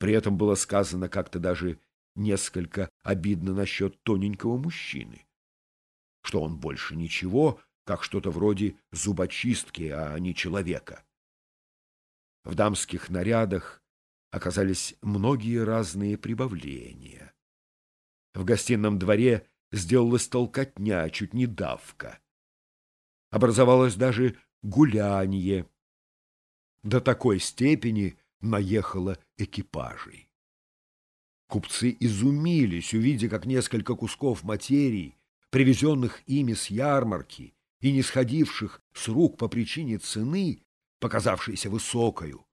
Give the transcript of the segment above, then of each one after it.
При этом было сказано как-то даже несколько обидно насчет тоненького мужчины, что он больше ничего, как что-то вроде зубочистки, а не человека. В дамских нарядах оказались многие разные прибавления. В гостином дворе сделалась толкотня, чуть не давка. Образовалось даже гулянье. До такой степени наехало экипажей. Купцы изумились, увидя, как несколько кусков материи, привезенных ими с ярмарки и не сходивших с рук по причине цены, показавшейся высокою,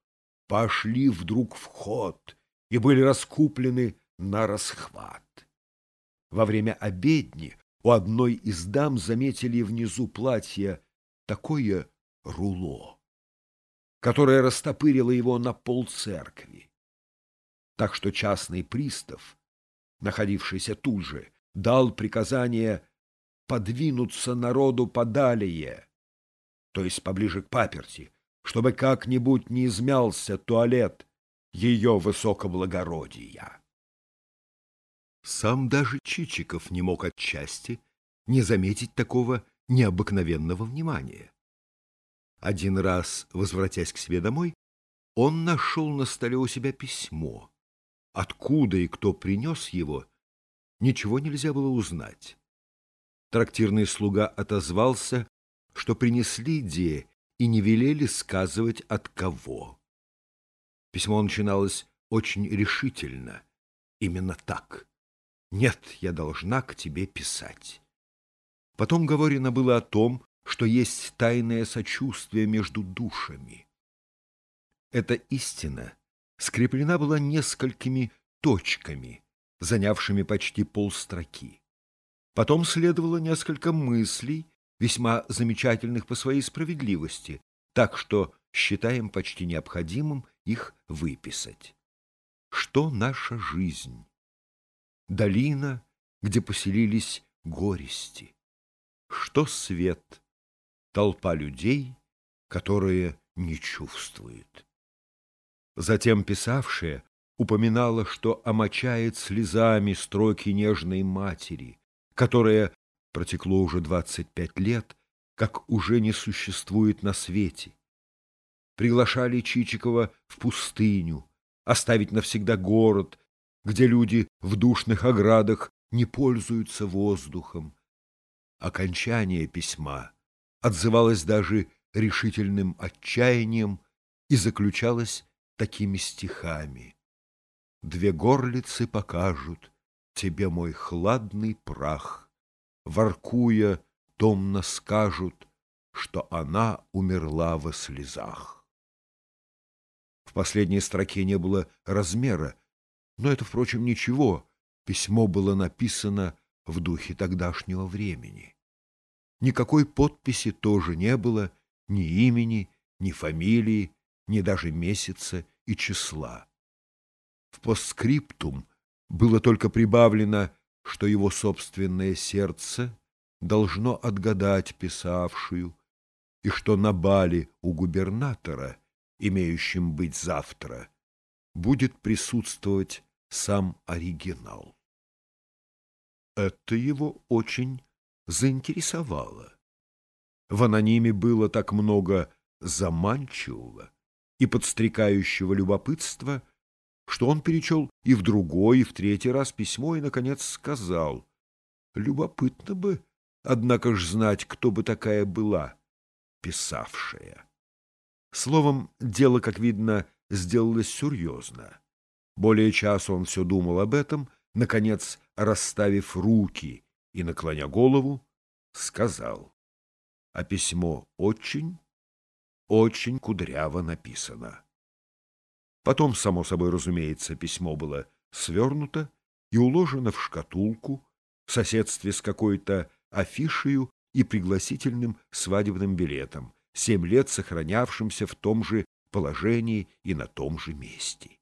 пошли вдруг в ход и были раскуплены на расхват. Во время обедни у одной из дам заметили внизу платья такое руло, которое растопырило его на пол церкви. Так что частный пристав, находившийся тут же, дал приказание подвинуться народу подалее, то есть поближе к паперти, чтобы как-нибудь не измялся туалет ее высокоблагородия. Сам даже Чичиков не мог отчасти не заметить такого необыкновенного внимания. Один раз, возвратясь к себе домой, он нашел на столе у себя письмо. Откуда и кто принес его, ничего нельзя было узнать. Трактирный слуга отозвался, что принесли Де и не велели сказывать от кого. Письмо начиналось очень решительно, именно так. «Нет, я должна к тебе писать». Потом говорено было о том, что есть тайное сочувствие между душами. Эта истина скреплена была несколькими точками, занявшими почти полстроки. Потом следовало несколько мыслей, весьма замечательных по своей справедливости, так что считаем почти необходимым их выписать. Что наша жизнь? Долина, где поселились горести. Что свет? Толпа людей, которые не чувствуют. Затем писавшая упоминала, что омочает слезами строки нежной матери, которая Протекло уже двадцать пять лет, как уже не существует на свете. Приглашали Чичикова в пустыню, оставить навсегда город, где люди в душных оградах не пользуются воздухом. Окончание письма отзывалось даже решительным отчаянием и заключалось такими стихами. «Две горлицы покажут тебе мой хладный прах» воркуя, томно скажут, что она умерла во слезах. В последней строке не было размера, но это, впрочем, ничего. Письмо было написано в духе тогдашнего времени. Никакой подписи тоже не было, ни имени, ни фамилии, ни даже месяца и числа. В постскриптум было только прибавлено что его собственное сердце должно отгадать писавшую, и что на бале у губернатора, имеющем быть завтра, будет присутствовать сам оригинал. Это его очень заинтересовало. В анониме было так много заманчивого и подстрекающего любопытства, что он перечел и в другой, и в третий раз письмо, и, наконец, сказал, «Любопытно бы, однако ж знать, кто бы такая была, писавшая». Словом, дело, как видно, сделалось серьезно. Более часа он все думал об этом, наконец, расставив руки и наклоня голову, сказал, а письмо очень, очень кудряво написано. Потом, само собой разумеется, письмо было свернуто и уложено в шкатулку в соседстве с какой-то афишею и пригласительным свадебным билетом, семь лет сохранявшимся в том же положении и на том же месте.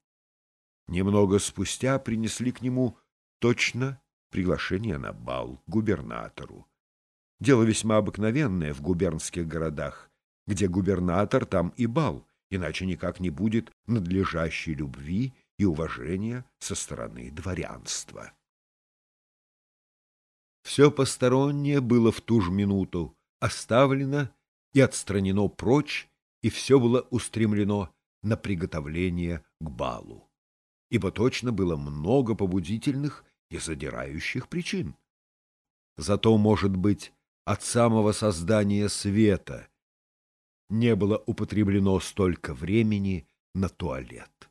Немного спустя принесли к нему точно приглашение на бал губернатору. Дело весьма обыкновенное в губернских городах, где губернатор, там и бал, иначе никак не будет надлежащей любви и уважения со стороны дворянства. Все постороннее было в ту же минуту оставлено и отстранено прочь, и все было устремлено на приготовление к балу. Ибо точно было много побудительных и задирающих причин. Зато, может быть, от самого создания света не было употреблено столько времени на туалет.